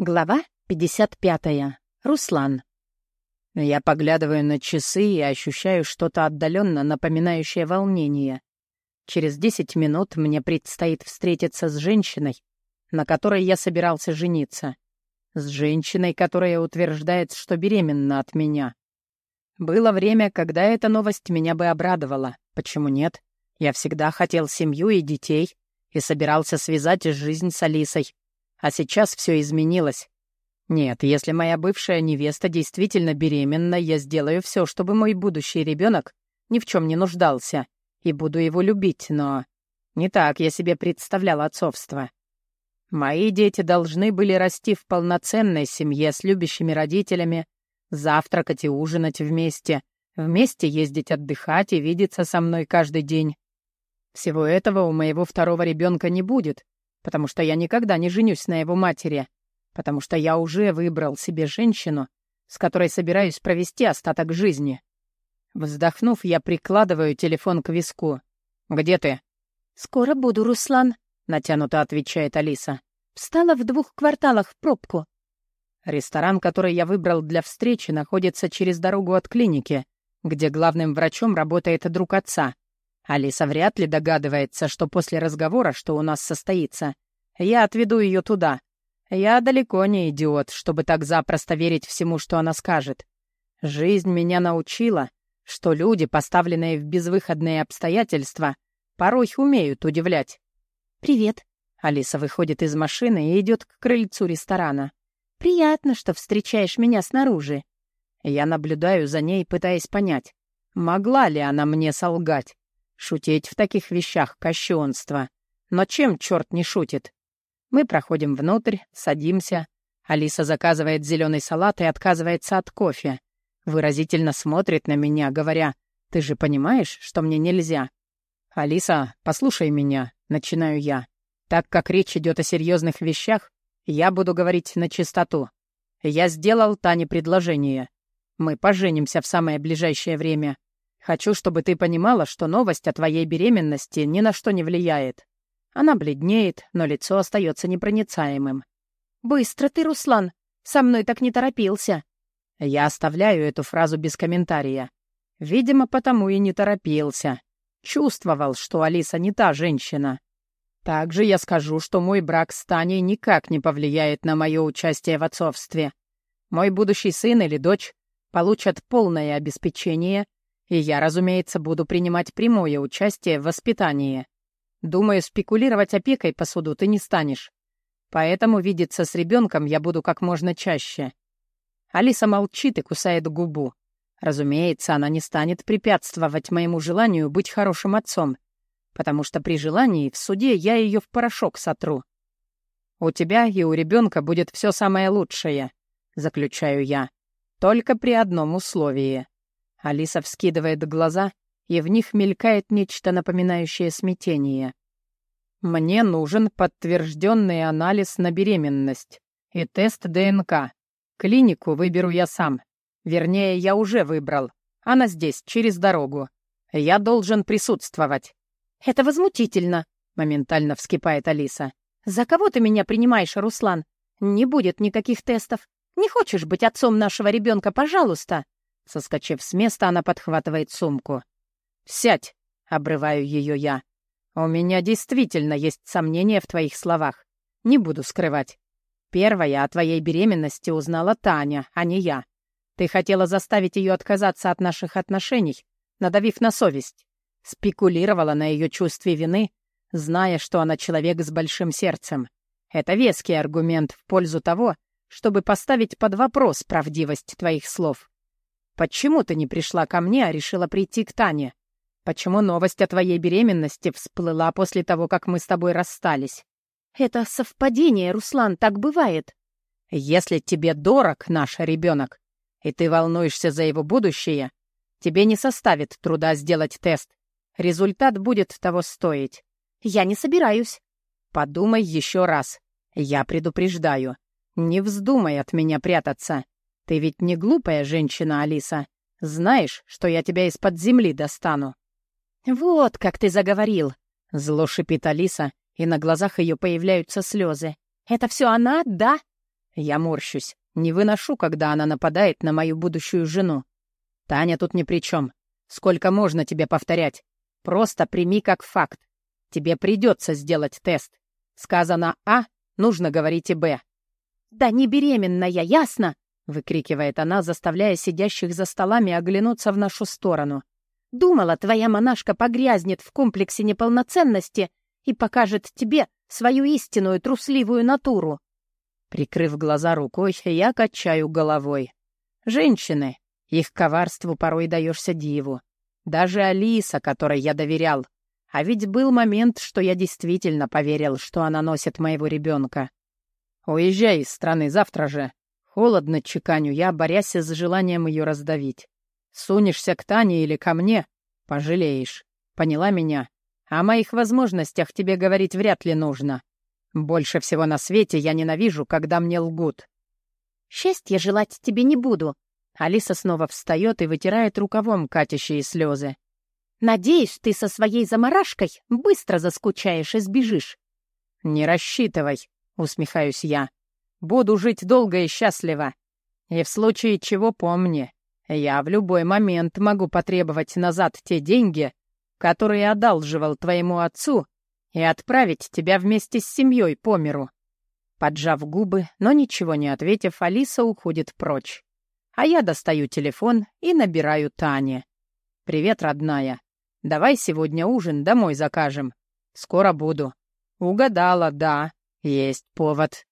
Глава 55. Руслан. Я поглядываю на часы и ощущаю что-то отдаленно напоминающее волнение. Через 10 минут мне предстоит встретиться с женщиной, на которой я собирался жениться. С женщиной, которая утверждает, что беременна от меня. Было время, когда эта новость меня бы обрадовала. Почему нет? Я всегда хотел семью и детей и собирался связать жизнь с Алисой, а сейчас все изменилось. Нет, если моя бывшая невеста действительно беременна, я сделаю все, чтобы мой будущий ребенок ни в чем не нуждался, и буду его любить, но не так я себе представлял отцовство. Мои дети должны были расти в полноценной семье с любящими родителями, завтракать и ужинать вместе, вместе ездить отдыхать и видеться со мной каждый день. Всего этого у моего второго ребенка не будет, потому что я никогда не женюсь на его матери, потому что я уже выбрал себе женщину, с которой собираюсь провести остаток жизни. Вздохнув, я прикладываю телефон к виску. «Где ты?» «Скоро буду, Руслан», — натянуто отвечает Алиса. «Встала в двух кварталах в пробку». Ресторан, который я выбрал для встречи, находится через дорогу от клиники, где главным врачом работает друг отца — Алиса вряд ли догадывается, что после разговора, что у нас состоится, я отведу ее туда. Я далеко не идиот, чтобы так запросто верить всему, что она скажет. Жизнь меня научила, что люди, поставленные в безвыходные обстоятельства, порой умеют удивлять. «Привет». Алиса выходит из машины и идет к крыльцу ресторана. «Приятно, что встречаешь меня снаружи». Я наблюдаю за ней, пытаясь понять, могла ли она мне солгать. Шутить в таких вещах — кощунство. Но чем черт не шутит? Мы проходим внутрь, садимся. Алиса заказывает зеленый салат и отказывается от кофе. Выразительно смотрит на меня, говоря, «Ты же понимаешь, что мне нельзя?» «Алиса, послушай меня», — начинаю я. «Так как речь идет о серьезных вещах, я буду говорить на чистоту. Я сделал Тане предложение. Мы поженимся в самое ближайшее время. Хочу, чтобы ты понимала, что новость о твоей беременности ни на что не влияет. Она бледнеет, но лицо остается непроницаемым. «Быстро ты, Руслан! Со мной так не торопился!» Я оставляю эту фразу без комментария. Видимо, потому и не торопился. Чувствовал, что Алиса не та женщина. Также я скажу, что мой брак с Таней никак не повлияет на мое участие в отцовстве. Мой будущий сын или дочь получат полное обеспечение — и я, разумеется, буду принимать прямое участие в воспитании. Думаю, спекулировать опекой по суду ты не станешь. Поэтому видеться с ребенком я буду как можно чаще. Алиса молчит и кусает губу. Разумеется, она не станет препятствовать моему желанию быть хорошим отцом, потому что при желании в суде я ее в порошок сотру. У тебя и у ребенка будет все самое лучшее, заключаю я, только при одном условии. Алиса вскидывает глаза, и в них мелькает нечто напоминающее смятение. «Мне нужен подтвержденный анализ на беременность и тест ДНК. Клинику выберу я сам. Вернее, я уже выбрал. Она здесь, через дорогу. Я должен присутствовать». «Это возмутительно», — моментально вскипает Алиса. «За кого ты меня принимаешь, Руслан? Не будет никаких тестов. Не хочешь быть отцом нашего ребенка, пожалуйста?» Соскочив с места, она подхватывает сумку. «Сядь!» — обрываю ее я. «У меня действительно есть сомнения в твоих словах. Не буду скрывать. Первая о твоей беременности узнала Таня, а не я. Ты хотела заставить ее отказаться от наших отношений, надавив на совесть. Спекулировала на ее чувстве вины, зная, что она человек с большим сердцем. Это веский аргумент в пользу того, чтобы поставить под вопрос правдивость твоих слов. Почему ты не пришла ко мне, а решила прийти к Тане? Почему новость о твоей беременности всплыла после того, как мы с тобой расстались? Это совпадение, Руслан, так бывает. Если тебе дорог наш ребенок, и ты волнуешься за его будущее, тебе не составит труда сделать тест. Результат будет того стоить. Я не собираюсь. Подумай еще раз. Я предупреждаю. Не вздумай от меня прятаться. Ты ведь не глупая женщина, Алиса. Знаешь, что я тебя из-под земли достану». «Вот как ты заговорил!» — зло шипит Алиса, и на глазах ее появляются слезы. «Это все она, да?» Я морщусь. Не выношу, когда она нападает на мою будущую жену. Таня тут ни при чем. Сколько можно тебе повторять? Просто прими как факт. Тебе придется сделать тест. Сказано «А», нужно говорить и «Б». «Да не беременная, ясно?» — выкрикивает она, заставляя сидящих за столами оглянуться в нашу сторону. «Думала, твоя монашка погрязнет в комплексе неполноценности и покажет тебе свою истинную трусливую натуру». Прикрыв глаза рукой, я качаю головой. Женщины, их коварству порой даешься диву. Даже Алиса, которой я доверял. А ведь был момент, что я действительно поверил, что она носит моего ребенка. Уезжай из страны завтра же. Холодно чеканю я, борясь с желанием ее раздавить. Сунешься к Тане или ко мне — пожалеешь. Поняла меня? О моих возможностях тебе говорить вряд ли нужно. Больше всего на свете я ненавижу, когда мне лгут. Счастья желать тебе не буду. Алиса снова встает и вытирает рукавом катящие слезы. Надеюсь, ты со своей заморашкой быстро заскучаешь и сбежишь. Не рассчитывай, усмехаюсь я. Буду жить долго и счастливо. И в случае чего помни, я в любой момент могу потребовать назад те деньги, которые одалживал твоему отцу и отправить тебя вместе с семьей по миру». Поджав губы, но ничего не ответив, Алиса уходит прочь. А я достаю телефон и набираю Тане. «Привет, родная. Давай сегодня ужин домой закажем. Скоро буду». «Угадала, да. Есть повод».